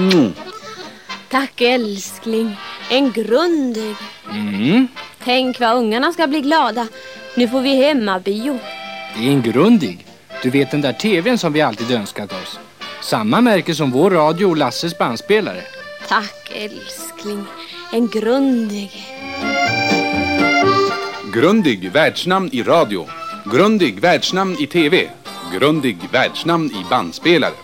Mm. Tack älskling. En grundig. Mm. Tänk vad ungarna ska bli glada. Nu får vi hemmabio. Det är en Grundig. Du vet den där tvn som vi alltid önskat oss. Samma märke som vår radio och Lasses bandspelare. Tack älskling. En grundig. Grundig världsnamn i radio. Grundig världsnamn i tv. Grundig världsnamn i bandspelare.